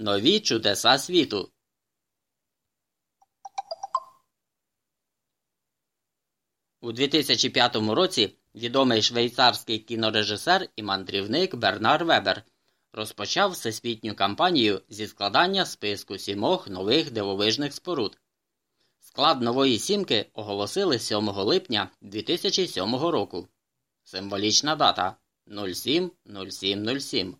Нові чудеса світу. У 2005 році відомий швейцарський кінорежисер і мандрівник Бернар Вебер розпочав всесвітню кампанію зі складання списку сімох нових дивовижних споруд. Склад нової сімки оголосили 7 липня 2007 року. Символічна дата 070707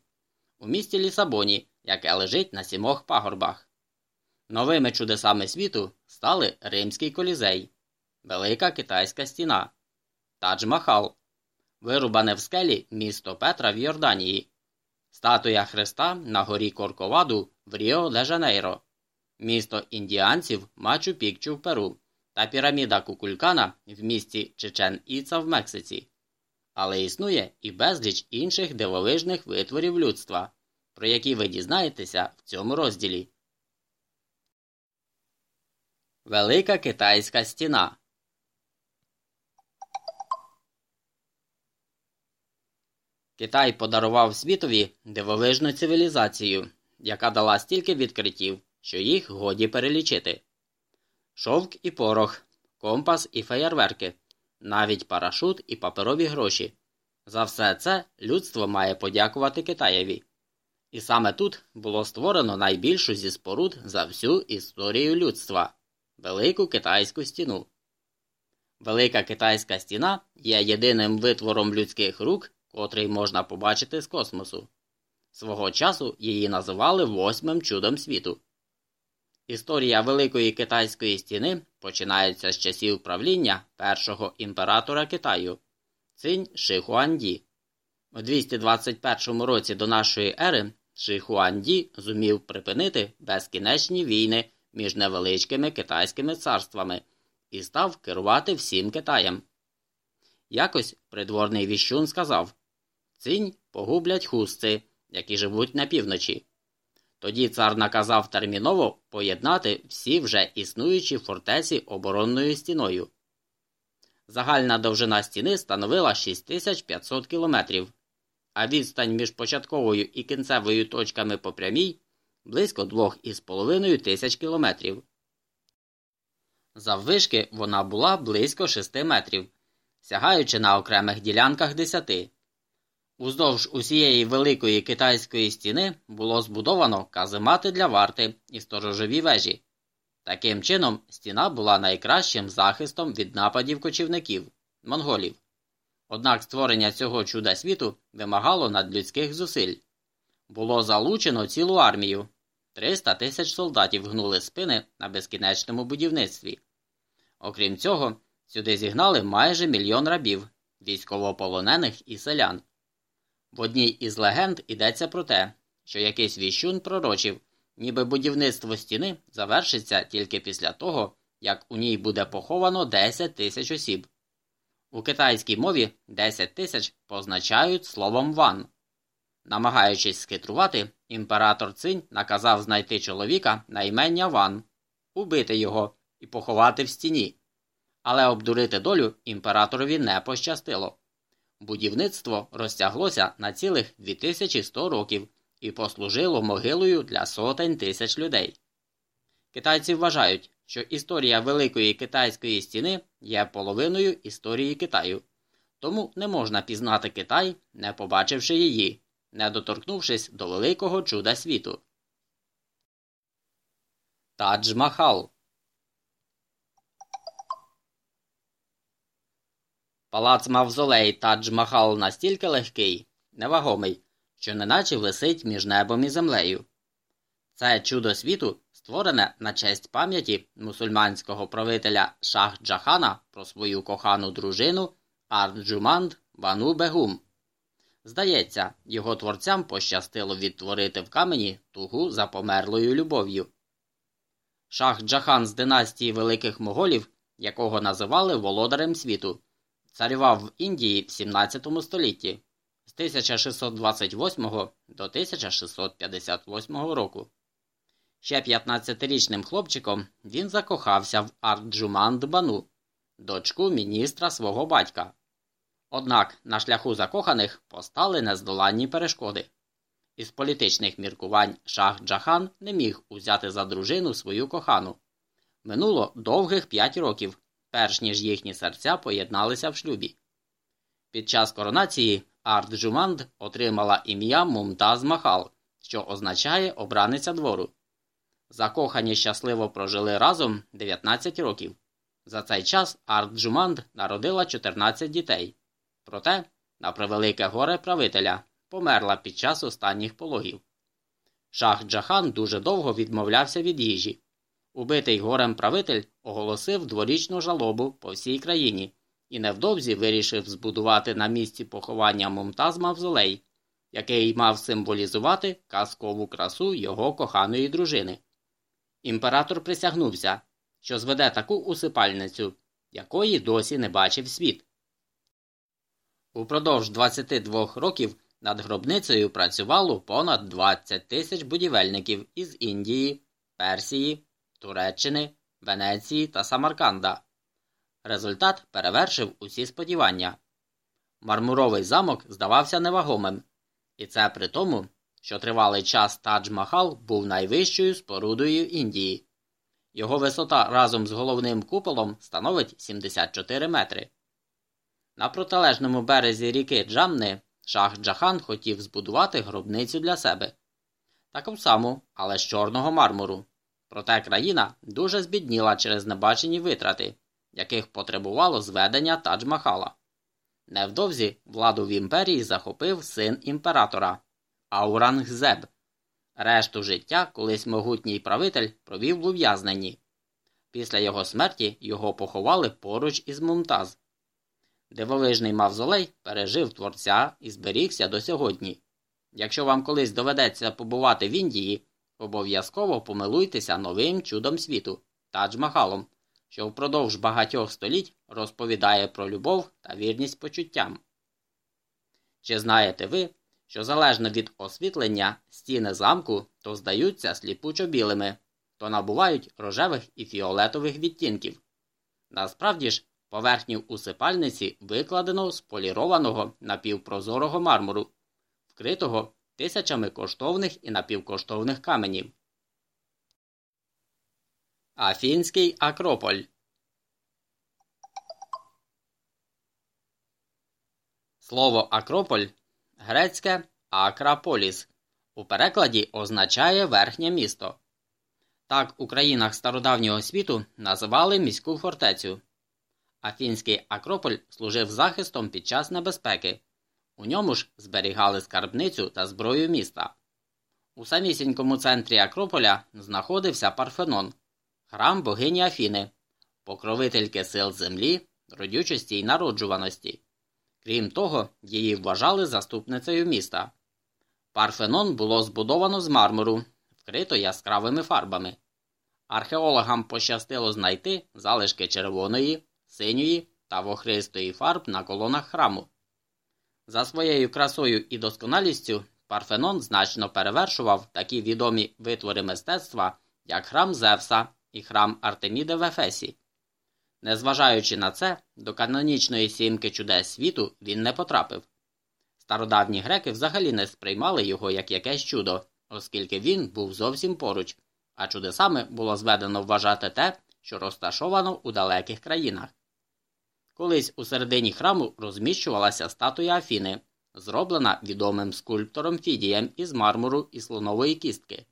у місті Лісабоні, яке лежить на сімох пагорбах. Новими чудесами світу стали Римський колізей, Велика Китайська стіна, Тадж-Махал, вирубане в скелі місто Петра в Йорданії, статуя Христа на горі Корковаду в Ріо де Жанейро, місто індіанців Мачу Пікчу в Перу та піраміда Кукулькана в місті Чечен Іца в Мексиці. Але існує і безліч інших дивовижних витворів людства, про які ви дізнаєтеся в цьому розділі. Велика Китайська стіна Китай подарував світові дивовижну цивілізацію, яка дала стільки відкриттів, що їх годі перелічити. Шовк і порох, компас і феєрверки, навіть парашут і паперові гроші. За все це людство має подякувати Китаєві. І саме тут було створено найбільшу зі споруд за всю історію людства Велику Китайську стіну. Велика Китайська стіна є єдиним витвором людських рук, котрий можна побачити з космосу. Свого часу її називали восьмим чудом світу. Історія Великої Китайської стіни починається з часів правління першого імператора Китаю Цинь Шихуанді. У 221 році до нашої ери Шихуанді зумів припинити безкінечні війни між невеличкими китайськими царствами і став керувати всім Китаєм. Якось придворний віщун сказав Цинь погублять хустці, які живуть на півночі. Тоді цар наказав терміново поєднати всі вже існуючі фортеці оборонною стіною. Загальна довжина стіни становила 6500 кілометрів, а відстань між початковою і кінцевою точками по прямій близько 2,5 тисяч кілометрів. Заввишки вона була близько 6 метрів, сягаючи на окремих ділянках 10. Уздовж усієї великої китайської стіни було збудовано каземати для варти і сторожові вежі. Таким чином, стіна була найкращим захистом від нападів кочівників монголів. Однак створення цього чуда світу вимагало надлюдських зусиль. Було залучено цілу армію 300 тисяч солдатів гнули спини на безкінечному будівництві. Окрім цього, сюди зігнали майже мільйон рабів, військовополонених і селян. В одній із легенд йдеться про те, що якийсь віщун пророчив, ніби будівництво стіни завершиться тільки після того, як у ній буде поховано 10 тисяч осіб. У китайській мові 10 тисяч позначають словом ван. Намагаючись схитрувати, імператор Цинь наказав знайти чоловіка на імення Ван, убити його і поховати в стіні. Але обдурити долю імператорові не пощастило. Будівництво розтяглося на цілих 2100 років і послужило могилою для сотень тисяч людей. Китайці вважають, що історія Великої Китайської стіни є половиною історії Китаю, тому не можна пізнати Китай, не побачивши її, не доторкнувшись до великого чуда світу. Тадж Махал Палац Мавзолей Тадж Махал настільки легкий, невагомий, що неначе висить між небом і землею. Це чудо світу створене на честь пам'яті мусульманського правителя Шах Джахана про свою кохану дружину Арджуманд Бану Бегум. Здається, його творцям пощастило відтворити в камені тугу за померлою любов'ю. Шах Джахан з династії великих моголів, якого називали володарем світу, царював в Індії в 17 столітті з 1628 до 1658 року. Ще 15-річним хлопчиком він закохався в Арджуманд Бану, дочку міністра свого батька. Однак на шляху закоханих постали нездоланні перешкоди. Із політичних міркувань шах Джахан не міг узяти за дружину свою кохану. Минуло довгих п'ять років, перш ніж їхні серця поєдналися в шлюбі. Під час коронації Арджуманд отримала ім'я Мумтаз Махал, що означає обраниця двору. Закохані щасливо прожили разом 19 років. За цей час Арджуманд народила 14 дітей. Проте, на превелике горе правителя, померла під час останніх пологів. Шах Джахан дуже довго відмовлявся від їжі. Убитий горем правитель оголосив дворічну жалобу по всій країні і невдовзі вирішив збудувати на місці поховання Мумтаз Мавзолей, який мав символізувати казкову красу його коханої дружини. Імператор присягнувся, що зведе таку усипальницю, якої досі не бачив світ. Упродовж 22 років над гробницею працювало понад 20 тисяч будівельників із Індії, Персії, Туреччини, Венеції та Самарканда. Результат перевершив усі сподівання. Мармуровий замок здавався невагомим, і це при тому, що тривалий час Тадж-Махал був найвищою спорудою Індії. Його висота разом з головним куполом становить 74 метри. На протилежному березі ріки Джамни шах Джахан хотів збудувати гробницю для себе. Таку саму, але з чорного мармуру. Проте країна дуже збідніла через небачені витрати, яких потребувало зведення Тадж-Махала. Невдовзі владу в імперії захопив син імператора Аурангзеб. Решту життя колись могутній правитель провів в ув'язненні. Після його смерті його поховали поруч із Мумтаз. Дивовижний мавзолей пережив творця і зберігся до сьогодні. Якщо вам колись доведеться побувати в Індії, обов'язково помилуйтеся новим чудом світу Тадж-Махалом, що впродовж багатьох століть розповідає про любов та вірність почуттям. Чи знаєте ви, що залежно від освітлення стіни замку то здаються сліпучо білими, то набувають рожевих і фіолетових відтінків? Насправді ж, поверхню усипальниці викладено з полірованого напівпрозорого мармуру, вкритого тисячами коштовних і напівкоштовних каменів. Афінський Акрополь Слово Акрополь грецьке Акраполіс у перекладі означає верхнє місто. Так у країнах стародавнього світу називали міську фортецю. Афінський Акрополь служив захистом під час небезпеки. У ньому ж зберігали скарбницю та зброю міста. У самісінькому центрі Акрополя знаходився Парфенон, храм богині Афіни, покровительки сил землі, родючості й народжуваності. Крім того, її вважали заступницею міста. Парфенон було збудовано з мармуру, вкрито яскравими фарбами. Археологам пощастило знайти залишки червоної, синьої та вохристої фарб на колонах храму. За своєю красою і досконалістю Парфенон значно перевершував такі відомі витвори мистецтва, як храм Зевса і храм Артеміди в Ефесі. Незважаючи на це, до канонічної сімки чудес світу він не потрапив. Стародавні греки взагалі не сприймали його як якесь чудо, оскільки він був зовсім поруч, а чудесами було зведено вважати те, що розташовано у далеких країнах. Колись у середині храму розміщувалася статуя Афіни, зроблена відомим скульптором Фідієм із мармуру і слонової кістки.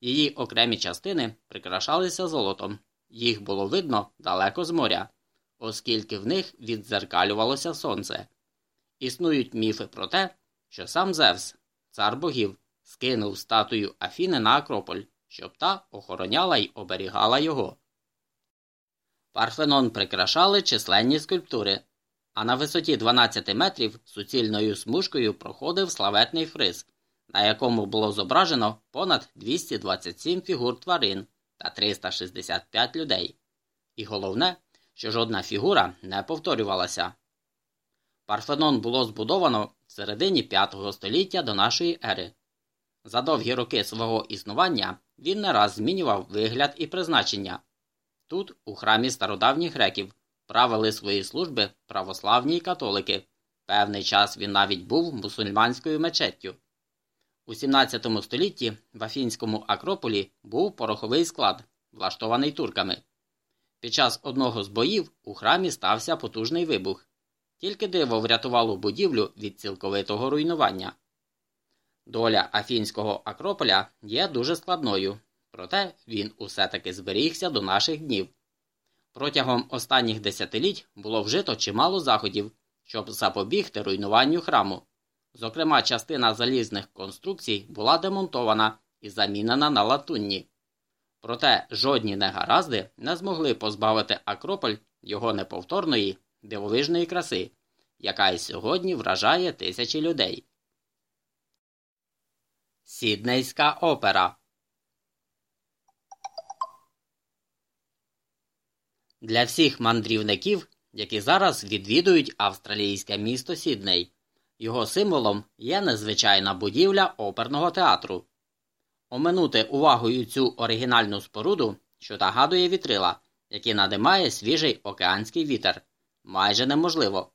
Її окремі частини прикрашалися золотом, їх було видно далеко з моря, оскільки в них віддзеркалювалося сонце. Існують міфи про те, що сам Зевс, цар богів, скинув статую Афіни на Акрополь, щоб та охороняла й оберігала його. Парфенон прикрашали численні скульптури, а на висоті 12 метрів суцільною смужкою проходив славетний фриз, на якому було зображено понад 227 фігур тварин та 365 людей. І головне, що жодна фігура не повторювалася. Парфенон було збудовано в середині 5 століття до нашої ери. За довгі роки свого існування він не раз змінював вигляд і призначення. Тут, у храмі стародавніх греків, правили свої служби православні католики. Певний час він навіть був мусульманською мечеттю. У 17 столітті в Афінському Акрополі був пороховий склад, влаштований турками. Під час одного з боїв у храмі стався потужний вибух. Тільки диво врятувало будівлю від цілковитого руйнування. Доля Афінського Акрополя є дуже складною, проте він усе таки зберігся до наших днів. Протягом останніх десятиліть було вжито чимало заходів, щоб запобігти руйнуванню храму. Зокрема, частина залізних конструкцій була демонтована і замінена на латунні. Проте жодні негаразди не змогли позбавити Акрополь його неповторної, дивовижної краси, яка й сьогодні вражає тисячі людей. Сіднейська опера Для всіх мандрівників, які зараз відвідують австралійське місто Сідней, його символом є незвичайна будівля оперного театру. Оминути увагою цю оригінальну споруду, що нагадує вітрила, які надимає свіжий океанський вітер, майже неможливо.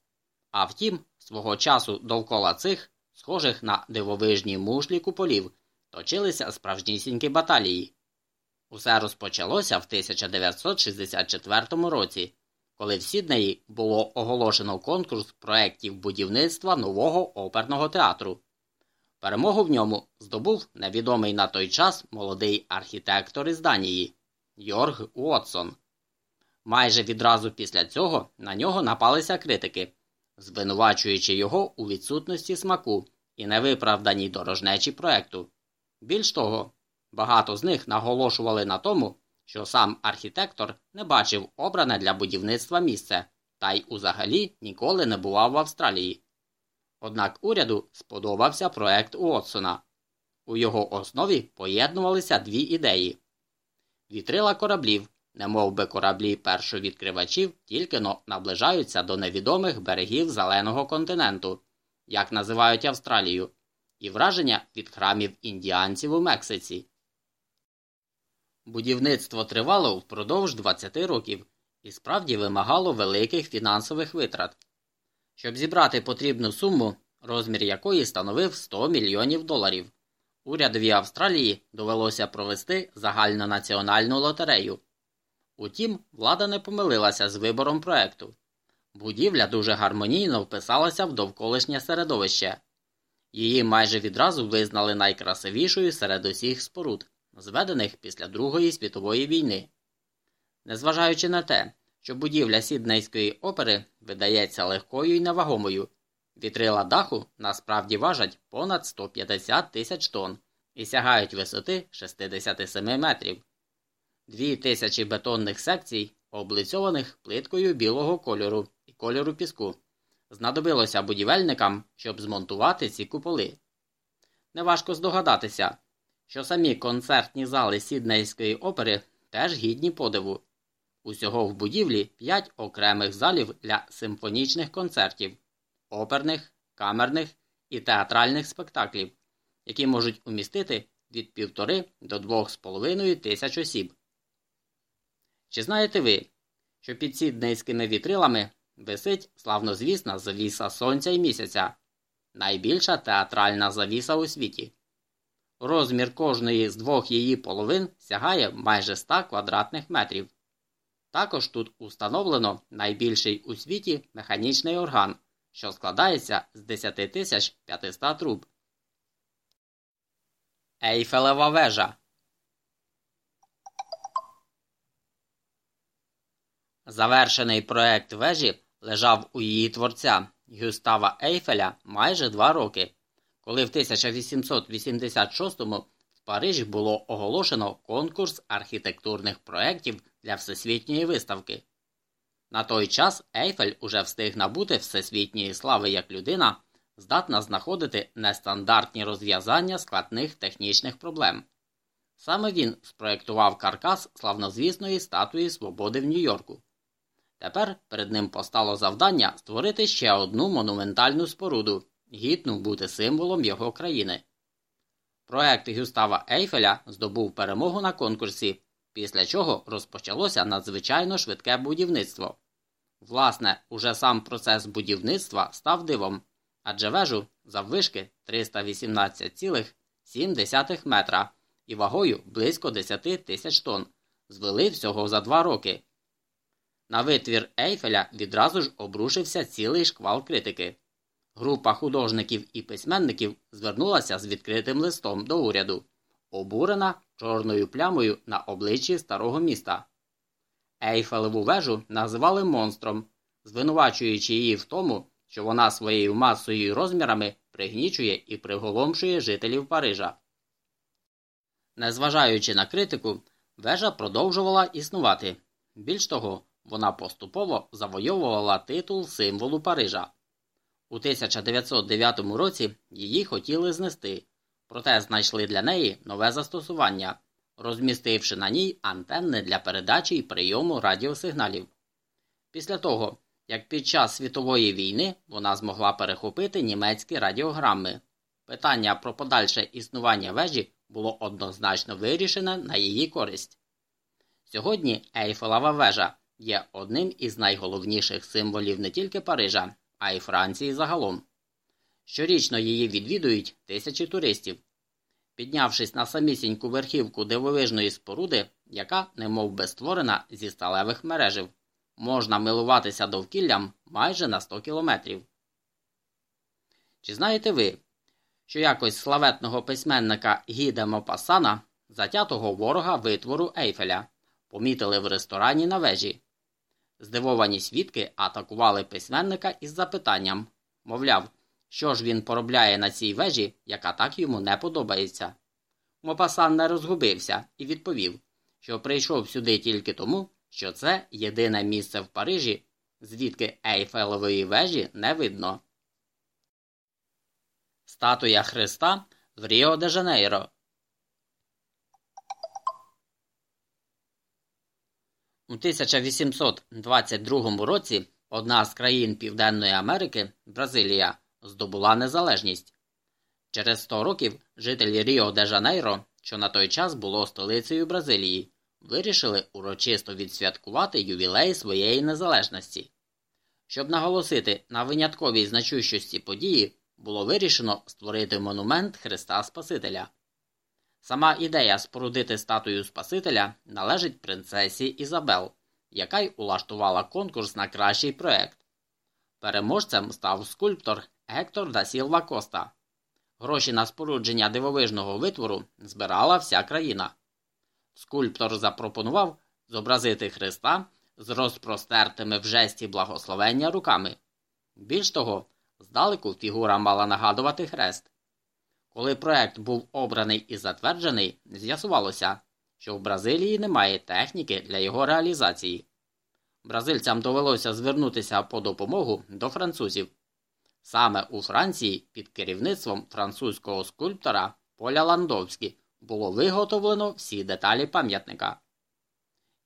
А втім, свого часу довкола цих, схожих на дивовижні мушлі куполів, точилися справжнісінькі баталії. Усе розпочалося в 1964 році, коли в Сіднеї було оголошено конкурс проєктів будівництва нового оперного театру. Перемогу в ньому здобув невідомий на той час молодий архітектор із Данії Йорг Уотсон. Майже відразу після цього на нього напалися критики, звинувачуючи його у відсутності смаку і невиправданій дорожнечі проекту. Більш того, багато з них наголошували на тому, що сам архітектор не бачив обране для будівництва місце та й узагалі ніколи не бував в Австралії. Однак уряду сподобався проект Уотсона. У його основі поєднувалися дві ідеї вітрила кораблів, немов би кораблі першовідкривачів, тільки но наближаються до невідомих берегів зеленого континенту, як називають Австралію, і враження від храмів індіанців у Мексиці. Будівництво тривало впродовж 20 років і справді вимагало великих фінансових витрат. Щоб зібрати потрібну суму, розмір якої становив 100 мільйонів доларів, урядові Австралії довелося провести загальнонаціональну лотерею. Утім, влада не помилилася з вибором проекту. Будівля дуже гармонійно вписалася в довколишнє середовище. Її майже відразу визнали найкрасивішою серед усіх споруд, зведених після Другої світової війни. Незважаючи на те, що будівля Сіднейської опери видається легкою і невагомою, вітрила даху насправді важать понад 150 тисяч тонн і сягають висоти 67 метрів. Дві тисячі бетонних секцій, облицьованих плиткою білого кольору і кольору піску, знадобилося будівельникам, щоб змонтувати ці куполи. Неважко здогадатися, що самі концертні зали Сіднейської опери теж гідні подиву. Усього в будівлі п'ять окремих залів для симфонічних концертів, оперних, камерних і театральних спектаклів, які можуть умістити від півтори до двох з половиною тисяч осіб. Чи знаєте ви, що під сіднейськими вітрилами висить славнозвісна завіса сонця і місяця, найбільша театральна завіса у світі? Розмір кожної з двох її половин сягає майже 100 квадратних метрів. Також тут установлено найбільший у світі механічний орган, що складається з 10 500 труб. Ейфелева вежа Завершений проект вежі лежав у її творця Гюстава Ейфеля майже два роки, коли в 1886-му в Парижі було оголошено конкурс архітектурних проєктів для всесвітньої виставки. На той час Ейфель уже встиг набути всесвітньої слави як людина, здатна знаходити нестандартні розв'язання складних технічних проблем. Саме він спроєктував каркас славнозвісної статуї свободи в Нью-Йорку. Тепер перед ним постало завдання створити ще одну монументальну споруду, гідну бути символом його країни. Проект Гюстава Ейфеля здобув перемогу на конкурсі, після чого розпочалося надзвичайно швидке будівництво. Власне, уже сам процес будівництва став дивом, адже вежу заввишки 318,7 метра і вагою близько 10 тисяч тонн, звели всього за два роки. На витвір Ейфеля відразу ж обрушився цілий шквал критики. Група художників і письменників звернулася з відкритим листом до уряду, обурена чорною плямою на обличчі старого міста. Ейфелеву вежу називали монстром, звинувачуючи її в тому, що вона своєю масою і розмірами пригнічує і приголомшує жителів Парижа. Незважаючи на критику, вежа продовжувала існувати. Більш того, вона поступово завойовувала титул символу Парижа. У 1909 році її хотіли знести, проте знайшли для неї нове застосування, розмістивши на ній антенни для передачі і прийому радіосигналів. Після того, як під час світової війни вона змогла перехопити німецькі радіограми, питання про подальше існування вежі було однозначно вирішене на її користь. Сьогодні Ейфелева вежа є одним із найголовніших символів не тільки Парижа, а й Франції загалом. Щорічно її відвідують тисячі туристів. Піднявшись на самісіньку верхівку дивовижної споруди, яка немов би створена зі сталевих мережів, можна милуватися довкіллям майже на 100 кілометрів. Чи знаєте ви, що якось славетного письменника Гіде Мопасана, затятого ворога витвору Ейфеля, помітили в ресторані на вежі? Здивовані свідки атакували письменника із запитанням мовляв, що ж він поробляє на цій вежі, яка так йому не подобається. Мопасан не розгубився і відповів, що прийшов сюди тільки тому, що це єдине місце в Парижі, звідки Ейфелевої вежі не видно. Статуя Христа в Ріо де Жанейро. У 1822 році одна з країн Південної Америки, Бразилія, здобула незалежність. Через 100 років жителі Ріо де Жанейро, що на той час було столицею Бразилії, вирішили урочисто відсвяткувати ювілей своєї незалежності. Щоб наголосити на винятковій значущості події, було вирішено створити монумент Христа Спасителя. Сама ідея спорудити статую Спасителя належить принцесі Ізабел, яка й улаштувала конкурс на кращий проект. Переможцем став скульптор Гектор да Сілва Коста. Гроші на спорудження дивовижного витвору збирала вся країна. Скульптор запропонував зобразити Христа з розпростертими в жесті благословення руками. Більш того, здалеку фігура мала нагадувати хрест. Коли проект був обраний і затверджений, з'ясувалося, що в Бразилії немає техніки для його реалізації. Бразильцям довелося звернутися по допомогу до французів. Саме у Франції під керівництвом французького скульптора Поля Ландовські було виготовлено всі деталі пам'ятника.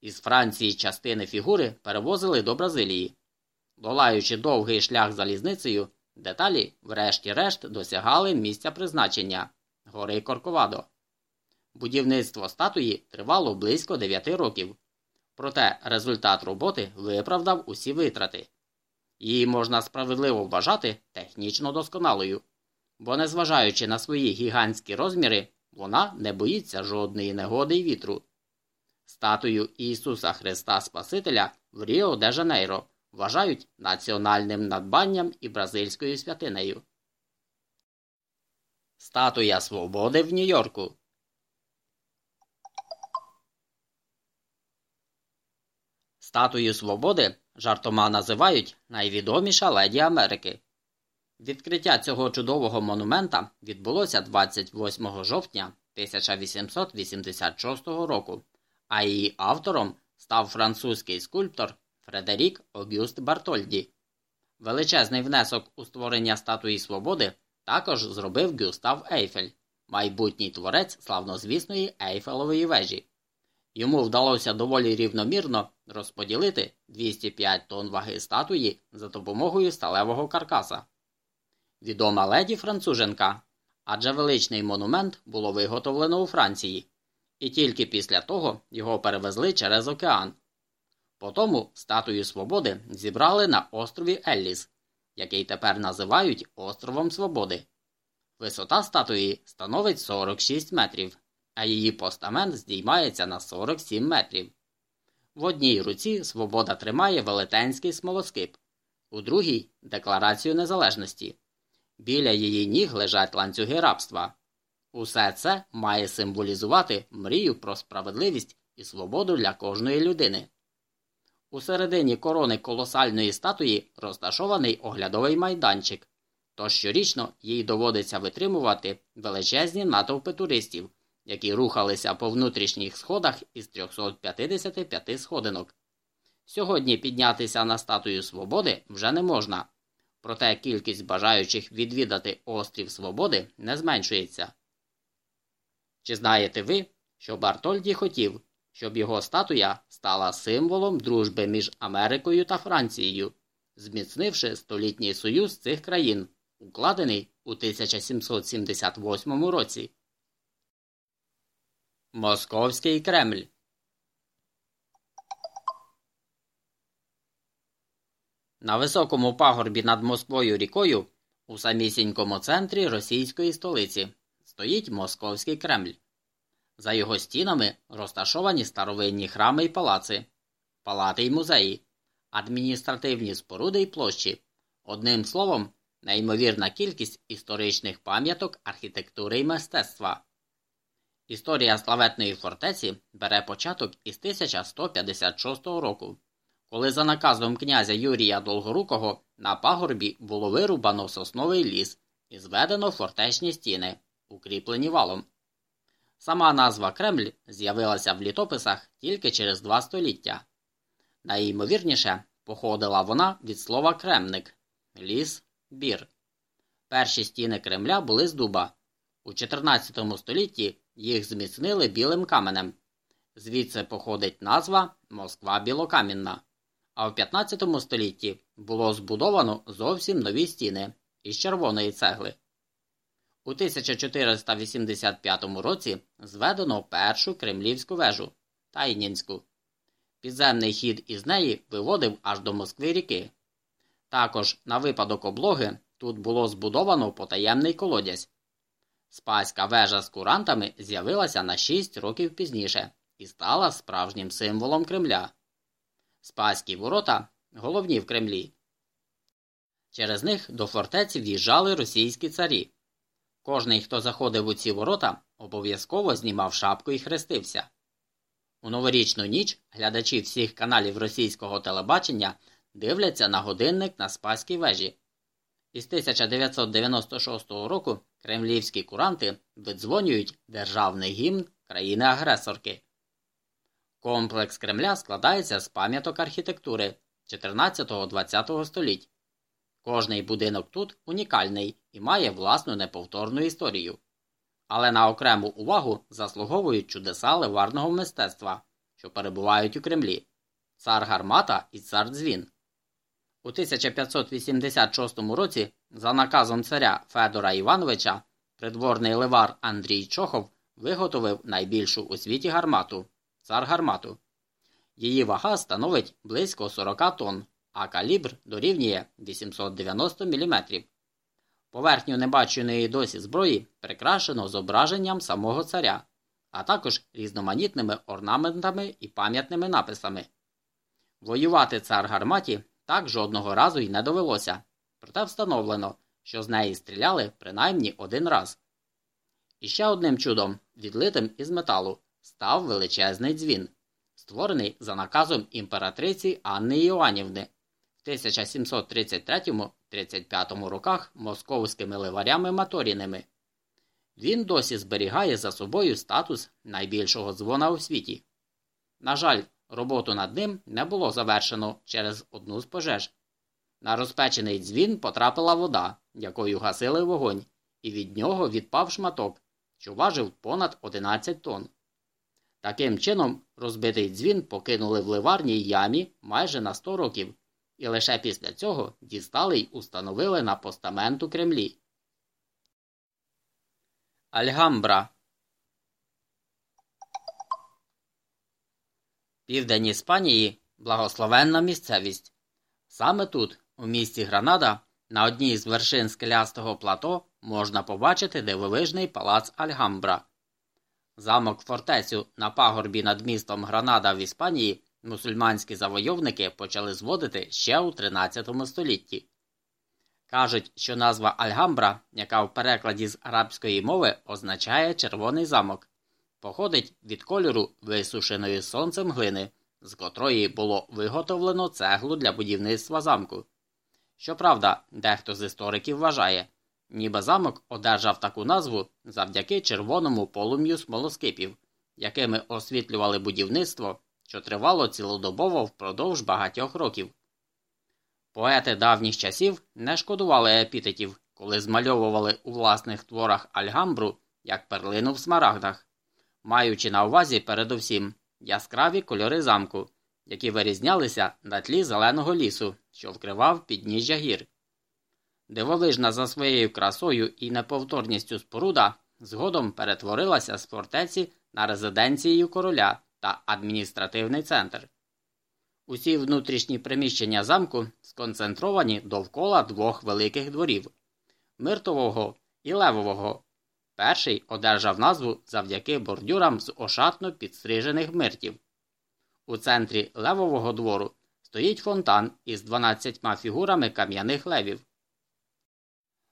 Із Франції частини фігури перевозили до Бразилії. Долаючи довгий шлях залізницею, деталі, врешті-решт, досягали місця призначення гори Корковадо. Будівництво статуї тривало близько 9 років, проте результат роботи виправдав усі витрати. Її можна справедливо вважати технічно досконалою, бо, незважаючи на свої гігантські розміри, вона не боїться жодної негоди й вітру. Статую Ісуса Христа Спасителя в Ріо де Жанейро вважають національним надбанням і бразильською святинею. Статуя Свободи в Нью-Йорку. Статую Свободи жартома називають найвідоміша леді Америки. Відкриття цього чудового монумента відбулося 28 жовтня 1886 року, а її автором став французький скульптор Фредерік Огюст Бартольді. Величезний внесок у створення статуї свободи також зробив Гюстав Ейфель, майбутній творець славнозвісної Ейфелової вежі. Йому вдалося доволі рівномірно розподілити 205 тонн ваги статуї за допомогою сталевого каркаса. Відома леді француженка, адже величний монумент було виготовлено у Франції, і тільки після того його перевезли через океан. Потому статую свободи зібрали на острові Елліс, який тепер називають Островом Свободи. Висота статуї становить 46 метрів, а її постамент здіймається на 47 метрів. В одній руці свобода тримає велетенський смолоскип, у другій Декларацію Незалежності. Біля її ніг лежать ланцюги рабства. Усе це має символізувати мрію про справедливість і свободу для кожної людини. У середині корони колосальної статуї розташований оглядовий майданчик, тож щорічно їй доводиться витримувати величезні натовпи туристів, які рухалися по внутрішніх сходах із 355 сходинок. Сьогодні піднятися на статую свободи вже не можна, проте кількість бажаючих відвідати острів Свободи не зменшується. Чи знаєте ви, що Бартольді хотів, щоб його статуя стала символом дружби між Америкою та Францією, зміцнивши столітній союз цих країн, укладений у 1778 році? Московський Кремль На високому пагорбі над Москвою рікою, у самісінькому центрі російської столиці, стоїть Московський Кремль. За його стінами розташовані старовинні храми й палаци, палати й музеї, адміністративні споруди й площі. Одним словом, неймовірна кількість історичних пам'яток архітектури й мистецтва. Історія славетної фортеці бере початок із 1156 року коли за наказом князя Юрія Долгорукого на пагорбі було вирубано сосновий ліс і зведено фортечні стіни, укріплені валом. Сама назва Кремль з'явилася в літописах тільки через два століття. Найімовірніше походила вона від слова кремник ліс, бір. Перші стіни Кремля були з дуба. У 14 столітті їх зміцнили білим каменем. Звідси походить назва Москва Білокамінна а в 15 столітті було збудовано зовсім нові стіни із червоної цегли. У 1485 році зведено першу кремлівську вежу Тайнінську. Підземний хід із неї виводив аж до Москви ріки. Також на випадок облоги тут було збудовано потаємний колодязь. Спаська вежа з курантами з'явилася на 6 років пізніше і стала справжнім символом Кремля. Спаські ворота головні в Кремлі. Через них до фортеці в'їжджали російські царі. Кожний, хто заходив у ці ворота, обов'язково знімав шапку і хрестився. У новорічну ніч глядачі всіх каналів російського телебачення дивляться на годинник на Спаській вежі. Із 1996 року кремлівські куранти видзвонюють державний гімн країни-агресорки. Комплекс Кремля складається з пам'яток архітектури 14-20 століть. Кожний будинок тут унікальний і має власну неповторну історію. Але на окрему увагу заслуговують чудеса ливарного мистецтва, що перебувають у Кремлі цар Гармата і цар Дзвін. У 1586 році, за наказом царя Федора Івановича, придворний ливар Андрій Чохов виготовив найбільшу у світі гармату цар гармату. Її вага становить близько 40 тонн, а калібр дорівнює 890 мм. Поверхню небаченої досі зброї прикрашено зображенням самого царя, а також різноманітними орнаментами і пам'ятними написами. Воювати цар гарматі так жодного разу й не довелося, проте встановлено, що з неї стріляли принаймні один раз. І ще одним чудом, відлитим із металу, став величезний дзвін, створений за наказом імператриці Анни Іоанівни 1733-35 роках московськими ливарями Маторіними. Він досі зберігає за собою статус найбільшого дзвона у світі. На жаль, роботу над ним не було завершено через одну з пожеж. На розпечений дзвін потрапила вода, якою гасили вогонь, і від нього відпав шматок, що важив понад 11 тонн. Таким чином, розбитий дзвін покинули в ливарній ямі майже на 100 років, і лише після цього дістали й установили на постамент у Кремлі. Альгамбра Південь Іспанії благословенна місцевість. Саме тут, у місті Гранада, на одній з вершин скелястого плато, можна побачити дивовижний палац Альгамбра. Замок фортецю на пагорбі над містом Гранада в Іспанії мусульманські завойовники почали зводити ще у 13 столітті. Кажуть, що назва Альгамбра, яка в перекладі з арабської мови означає червоний замок, походить від кольору висушеної сонцем глини, з котрої було виготовлено цеглу для будівництва замку. Щоправда, дехто з істориків вважає, ніби замок одержав таку назву завдяки червоному полум'ю смолоскипів, якими освітлювали будівництво, що тривало цілодобово впродовж багатьох років. Поети давніх часів не шкодували епітетів, коли змальовували у власних творах Альгамбру як перлину в смарагдах, маючи на увазі передовсім яскраві кольори замку, які вирізнялися на тлі зеленого лісу, що вкривав підніжжя гір. Дивовижна за своєю красою і неповторністю споруда згодом перетворилася з фортеці на резиденцію короля та адміністративний центр. Усі внутрішні приміщення замку сконцентровані довкола двох великих дворів миртового і левового. Перший одержав назву завдяки бордюрам з ошатно підстрижених миртів. У центрі левового двору стоїть фонтан із 12 фігурами кам'яних левів.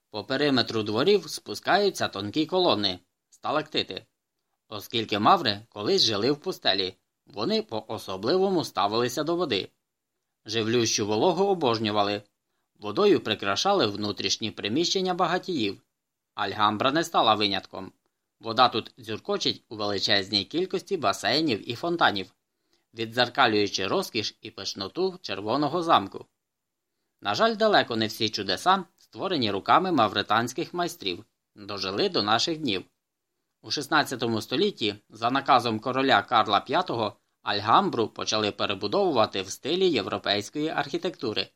По периметру дворів спускаються тонкі колони, сталактити. Оскільки маври колись жили в пустелі, вони по особливому ставилися до води. Живлющу вологу обожнювали, водою прикрашали внутрішні приміщення багатіїв. Альгамбра не стала винятком. Вода тут дзюркочить у величезній кількості басейнів і фонтанів, віддзеркалюючи розкіш і пишноту червоного замку. На жаль, далеко не всі чудеса, створені руками мавританських майстрів, дожили до наших днів. У 16 столітті, за наказом короля Карла V, Альгамбру почали перебудовувати в стилі європейської архітектури.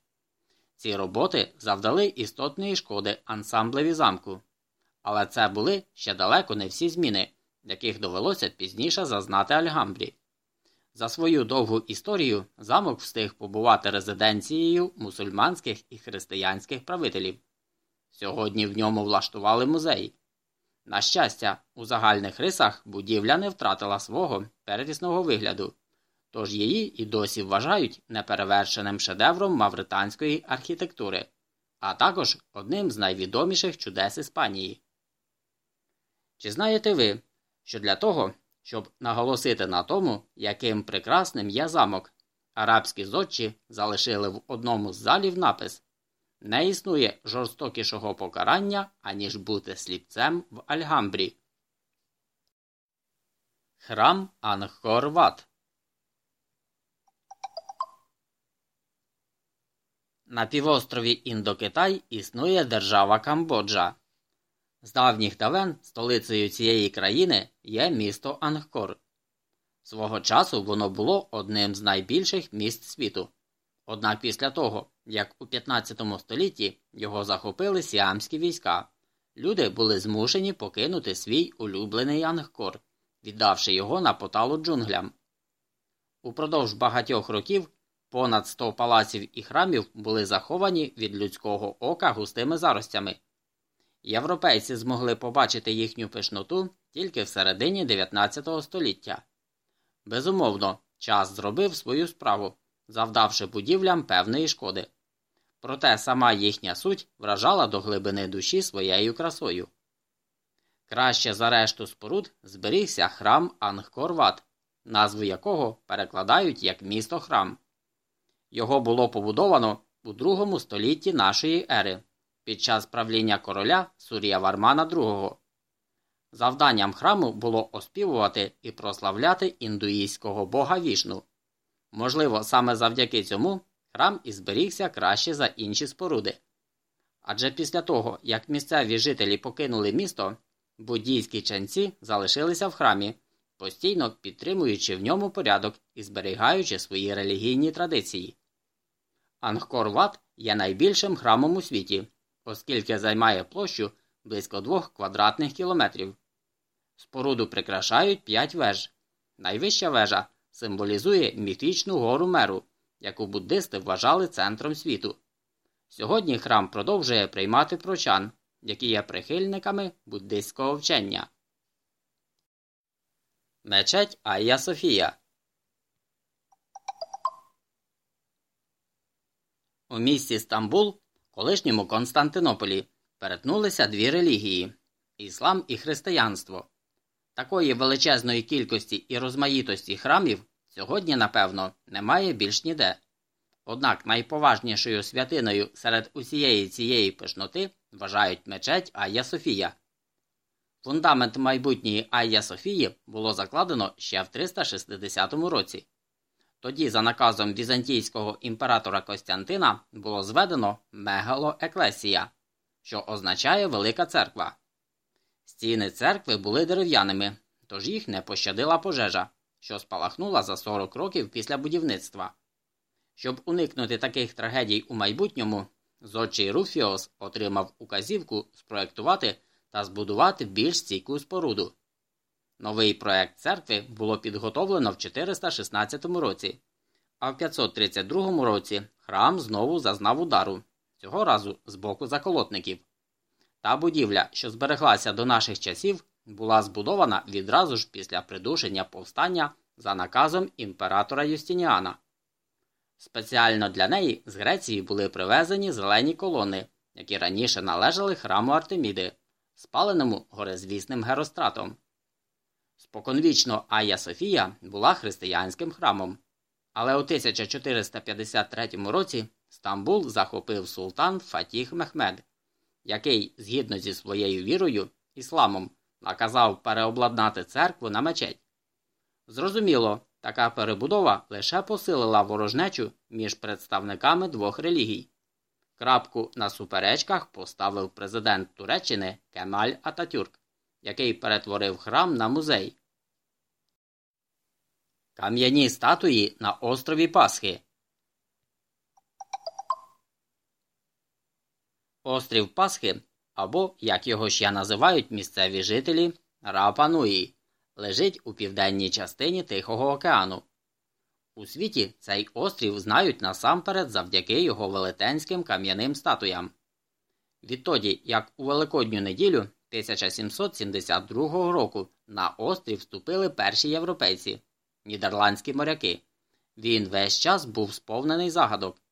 Ці роботи завдали істотної шкоди ансамблеві замку. Але це були ще далеко не всі зміни, яких довелося пізніше зазнати Альгамбрі. За свою довгу історію замок встиг побувати резиденцією мусульманських і християнських правителів. Сьогодні в ньому влаштували музей. На щастя, у загальних рисах будівля не втратила свого первісного вигляду, тож її і досі вважають неперевершеним шедевром мавританської архітектури, а також одним з найвідоміших чудес Іспанії. Чи знаєте ви, що для того, щоб наголосити на тому, яким прекрасним є замок, арабські зодчі залишили в одному з залів напис Не існує жорстокішого покарання, аніж бути сліпцем в Альгамбрі. Храм Ангкор-Ват На півострові Індокитай існує держава Камбоджа. З давніх давен столицею цієї країни є місто Ангкор. Свого часу воно було одним з найбільших міст світу. Однак після того, як у 15 столітті його захопили сіамські війська, люди були змушені покинути свій улюблений Ангкор, віддавши його на поталу джунглям. Упродовж багатьох років понад 100 палаців і храмів були заховані від людського ока густими заростями. Європейці змогли побачити їхню пишноту тільки в середині 19 століття. Безумовно, час зробив свою справу, завдавши будівлям певної шкоди. Проте сама їхня суть вражала до глибини душі своєю красою. Краще за решту споруд зберігся храм Ангкорват, назву якого перекладають як місто храм. Його було побудовано у другому столітті нашої ери під час правління короля Сурія Вармана II. Завданням храму було оспівувати і прославляти індуїстського бога вішну. Можливо, саме завдяки цьому храм і зберігся краще за інші споруди. Адже після того, як місцеві жителі покинули місто, буддійські ченці залишилися в храмі, постійно підтримуючи в ньому порядок і зберігаючи свої релігійні традиції. Ангкор-Ват є найбільшим храмом у світі, оскільки займає площу близько 2 квадратних кілометрів. Споруду прикрашають 5 веж. Найвища вежа символізує міфічну гору меру, яку буддисти вважали центром світу. Сьогодні храм продовжує приймати прочан, які є прихильниками буддистського вчення. Мечеть Айя Софія У місті Стамбул, колишньому Константинополі, перетнулися дві релігії іслам і християнство. Такої величезної кількості і розмаїтості храмів сьогодні, напевно, немає більш ніде. Однак найповажнішою святиною серед усієї цієї пишноти вважають мечеть Айя Софія. Фундамент майбутньої Айя Софії було закладено ще в 360 році. Тоді, за наказом візантійського імператора Костянтина, було зведено мегалоеклесія, що означає Велика церква. Стіни церкви були дерев'яними, тож їх не пощадила пожежа, що спалахнула за 40 років після будівництва. Щоб уникнути таких трагедій у майбутньому, зодчий Руфіос отримав указівку спроектувати та збудувати більш стійку споруду. Новий проект церкви було підготовлено в 416 році, а в 532 році храм знову зазнав удару, цього разу з боку заколотників. Та будівля, що збереглася до наших часів, була збудована відразу ж після придушення повстання за наказом імператора Юстініана. Спеціально для неї з Греції були привезені зелені колони, які раніше належали храму Артеміди, спаленому горизвісним Геростратом. Споконвічно Айя Софія була християнським храмом, але у 1453 році Стамбул захопив султан Фатіх Мехмед, який, згідно зі своєю вірою, ісламом, наказав переобладнати церкву на мечеть. Зрозуміло, така перебудова лише посилила ворожнечу між представниками двох релігій. Крапку на суперечках поставив президент Туреччини Кемаль Ататюрк, який перетворив храм на музей. Кам'яні статуї на острові Пасхи. Острів Пасхи, або, як його ще називають місцеві жителі, Рапануї, лежить у південній частині Тихого океану. У світі цей острів знають насамперед завдяки його велетенським кам'яним статуям. Відтоді, як у Великодню неділю 1772 року на острів вступили перші європейці нідерландські моряки, він весь час був сповнений загадок.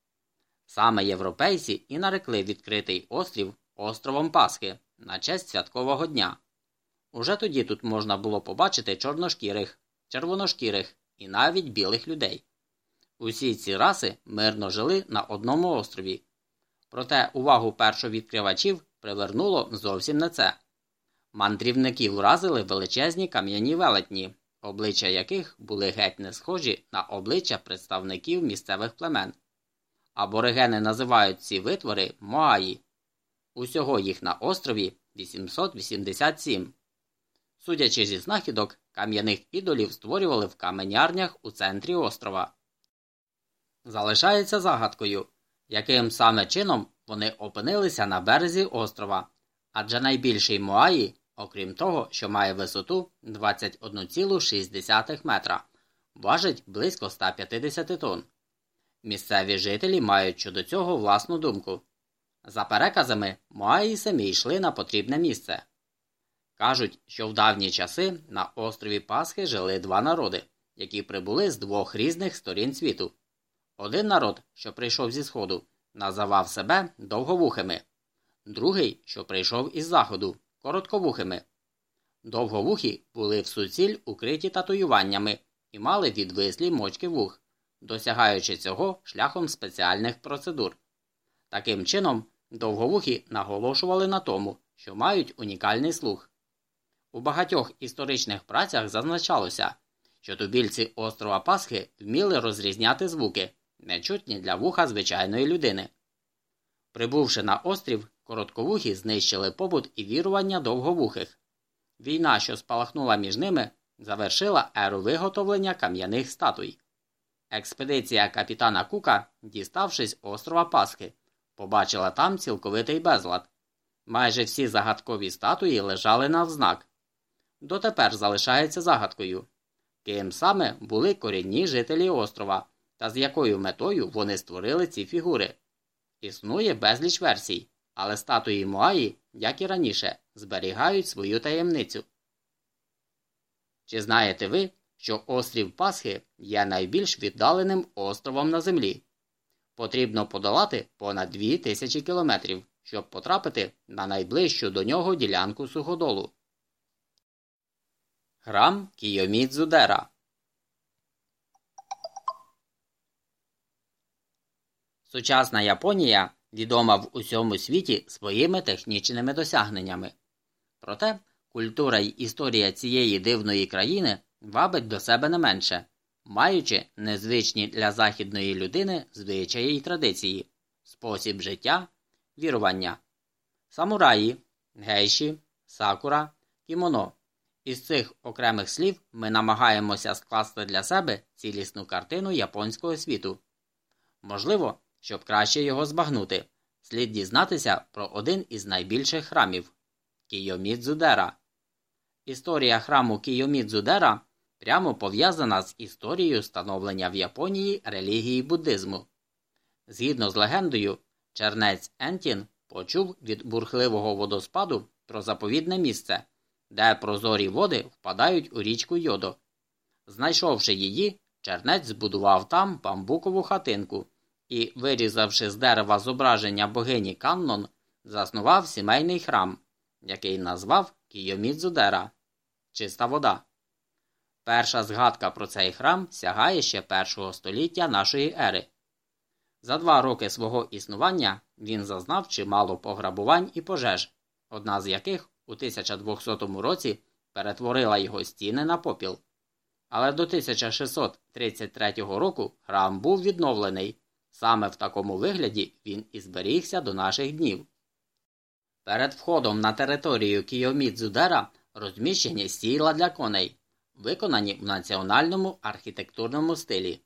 Саме європейці і нарекли відкритий острів островом Пасхи на честь святкового дня. Уже тоді тут можна було побачити чорношкірих, червоношкірих і навіть білих людей. Усі ці раси мирно жили на одному острові. Проте увагу першовідкривачів привернуло зовсім не це. Мандрівників вразили величезні кам'яні велетні, обличчя яких були геть не схожі на обличчя представників місцевих племен. Аборигени називають ці витвори Моаї. Усього їх на острові 887. Судячи зі знахідок, кам'яних ідолів створювали в каменярнях у центрі острова. Залишається загадкою, яким саме чином вони опинилися на березі острова, адже найбільший Моаї, окрім того, що має висоту 21,6 метра, важить близько 150 тонн. Місцеві жителі мають щодо цього власну думку. За переказами, Моаї самі йшли на потрібне місце. Кажуть, що в давні часи на острові Пасхи жили два народи, які прибули з двох різних сторін світу. Один народ, що прийшов зі сходу, називав себе довговухими, другий, що прийшов із заходу, коротковухими. Довговухі були в суціль укриті татуюваннями і мали відвислі мочки вух, досягаючи цього шляхом спеціальних процедур. Таким чином, довговухі наголошували на тому, що мають унікальний слух. У багатьох історичних працях зазначалося, що тубільці острова Пасхи вміли розрізняти звуки, нечутні для вуха звичайної людини. Прибувши на острів, коротковухі знищили побут і вірування довговухих. Війна, що спалахнула між ними, завершила еру виготовлення кам'яних статуй. Експедиція капітана Кука, діставшись острова Пасхи, побачила там цілковитий безлад. Майже всі загадкові статуї лежали навзнак. Дотепер залишається загадкою, ким саме були корінні жителі острова та з якою метою вони створили ці фігури. Існує безліч версій, але статуї Моаї, як і раніше, зберігають свою таємницю. Чи знаєте ви, що острів Пасхи є найбільш віддаленим островом на землі? Потрібно подолати понад 2000 кілометрів, щоб потрапити на найближчу до нього ділянку суходолу. Храм Кійомідзудера Сучасна Японія відома в усьому світі своїми технічними досягненнями. Проте культура й історія цієї дивної країни вабить до себе не менше, маючи незвичні для західної людини звичаї й традиції, спосіб життя, вірування, самураї, гейші, сакура, кімоно. Із цих окремих слів ми намагаємося скласти для себе цілісну картину японського світу. Можливо, щоб краще його збагнути, слід дізнатися про один із найбільших храмів Кійомідзудера. Історія храму Кійомідзудера прямо пов'язана з історією становлення в Японії релігії буддизму. Згідно з легендою, чернець Ентін почув від бурхливого водоспаду про заповідне місце, де прозорі води впадають у річку Йодо. Знайшовши її, чернець збудував там бамбукову хатинку і, вирізавши з дерева зображення богині Каннон, заснував сімейний храм, який назвав Кійомідзудера чиста вода. Перша згадка про цей храм сягає ще першого століття нашої ери. За два роки свого існування він зазнав чимало пограбувань і пожеж, одна з яких у 1200 році перетворила його стіни на попіл. Але до 1633 року храм був відновлений. Саме в такому вигляді він і зберігся до наших днів. Перед входом на територію Кійомідзудера розміщені сіла для коней, виконані в національному архітектурному стилі.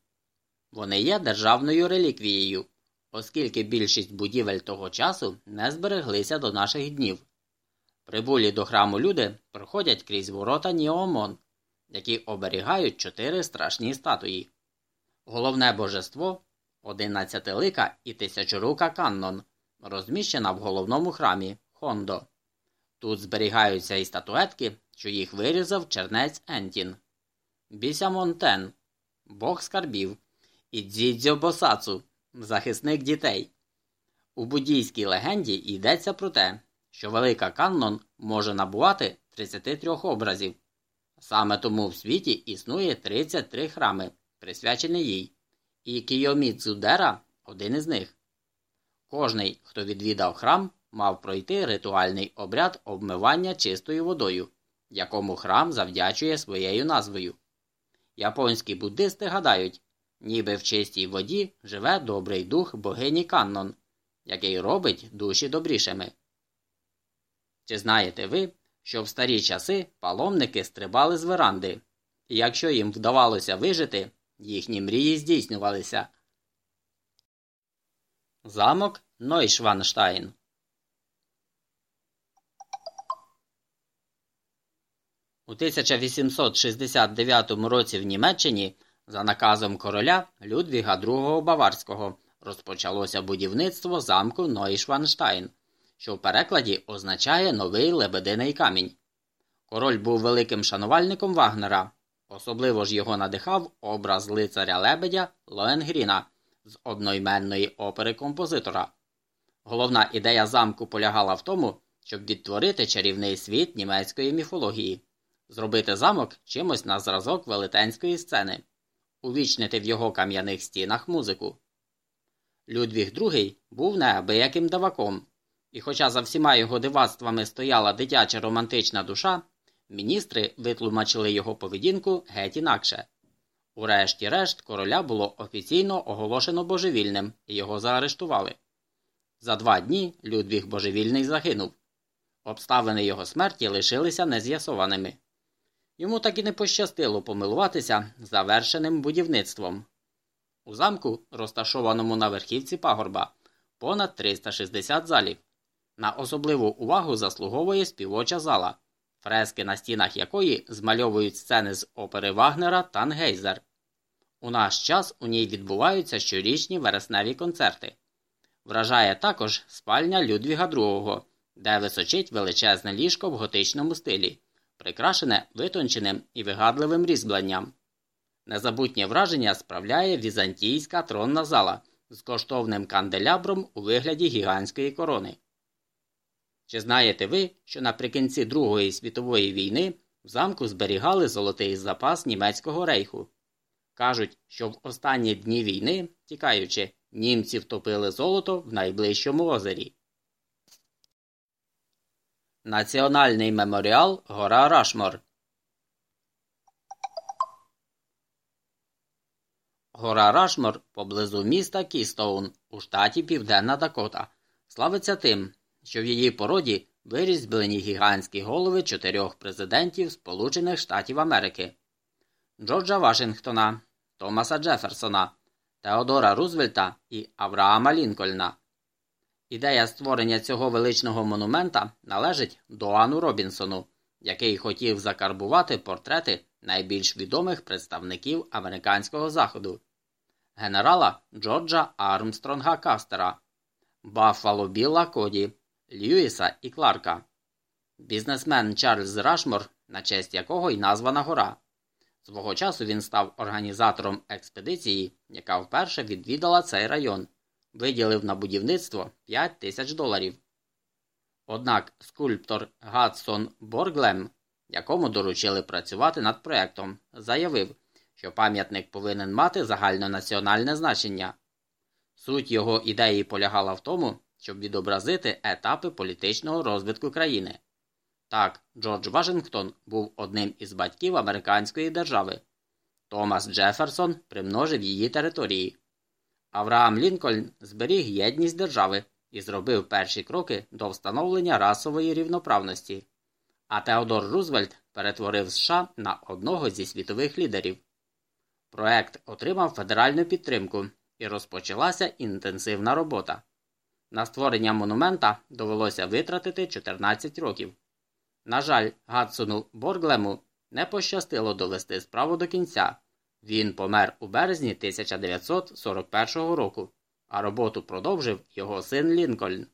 Вони є державною реліквією, оскільки більшість будівель того часу не збереглися до наших днів. Прибулі до храму люди проходять крізь ворота Ніомон, які оберігають чотири страшні статуї. Головне божество одинадцятилика і тисячорука Каннон, розміщена в головному храмі Хондо. Тут зберігаються і статуетки, що їх вирізав чернець Ентін, Бісямонтен, Бог скарбів і Дзідзьо Босацу, захисник дітей. У буддійській легенді йдеться про те, що велика Каннон може набувати 33 образів. Саме тому в світі існує 33 храми, присвячені їй, і Кійомідзудера один із них. Кожний, хто відвідав храм, мав пройти ритуальний обряд обмивання чистою водою, якому храм завдячує своєю назвою. Японські буддисти гадають, ніби в чистій воді живе добрий дух богині Каннон, який робить душі добрішими. Чи знаєте ви, що в старі часи паломники стрибали з веранди, і якщо їм вдавалося вижити, їхні мрії здійснювалися? Замок Нойшванштайн 1869 році в Німеччині за наказом короля Людвіга II Баварського розпочалося будівництво замку Нойшванштайн, що в перекладі означає новий лебединий камінь. Король був великим шанувальником Вагнера, особливо ж його надихав образ лицаря лебедя Лоенгріна з одноіменної опери композитора. Головна ідея замку полягала в тому, щоб відтворити чарівний світ німецької міфології зробити замок чимось на зразок велетенської сцени, увічнити в його кам'яних стінах музику. Людвіг II був неабияким даваком, і, хоча за всіма його дивацтвами стояла дитяча романтична душа, міністри витлумачили його поведінку геть інакше. Урешті-решт, короля було офіційно оголошено божевільним і його заарештували. За два дні Людвіг Божевільний загинув. Обставини його смерті лишилися нез'ясованими. Йому так і не пощастило помилуватися завершеним будівництвом. У замку, розташованому на верхівці пагорба, понад 360 залів. На особливу увагу заслуговує співоча зала, фрески на стінах якої змальовують сцени з опери Вагнера Тангейзер. У наш час у ній відбуваються щорічні вересневі концерти. Вражає також спальня Людвіга II, де височить величезне ліжко в готичному стилі, прикрашене витонченим і вигадливим різьбленням. Незабутнє враження справляє візантійська тронна зала з коштовним канделябром у вигляді гігантської корони. Чи знаєте ви, що наприкінці Другої світової війни в замку зберігали золотий запас німецького рейху? Кажуть, що в останні дні війни, тікаючи, німці втопили золото в найближчому озері. Національний меморіал Гора Рашмор Гора Рашмор поблизу міста Кістоун у штаті Південна Дакота. Славиться тим, що в її породі вирізблені гігантські голови чотирьох президентів Сполучених Штатів Америки. Джорджа Вашингтона, Томаса Джеферсона, Теодора Рузвельта і Авраама Лінкольна. Ідея створення цього величного монумента належить Доану Робінсону, який хотів закарбувати портрети найбільш відомих представників американського заходу. Генерала Джорджа Армстронга Кастера, Баффало Білла Коді, Льюіса і Кларка, бізнесмен Чарльз Рашмор, на честь якого й названа гора. Свого часу він став організатором експедиції, яка вперше відвідала цей район, виділив на будівництво 5 тисяч доларів. Однак скульптор Гадсон Борглем, якому доручили працювати над проєктом, заявив, що пам'ятник повинен мати загальнонаціональне значення. Суть його ідеї полягала в тому, щоб відобразити етапи політичного розвитку країни. Так, Джордж Вашингтон був одним із батьків американської держави. Томас Джеферсон примножив її території. Авраам Лінкольн зберіг єдність держави і зробив перші кроки до встановлення расової рівноправності. А Теодор Рузвельт перетворив США на одного зі світових лідерів. Проект отримав федеральну підтримку і розпочалася інтенсивна робота. На створення монумента довелося витратити 14 років. На жаль, Гатсону Борглему не пощастило довести справу до кінця. Він помер у березні 1941 року, а роботу продовжив його син Лінкольн.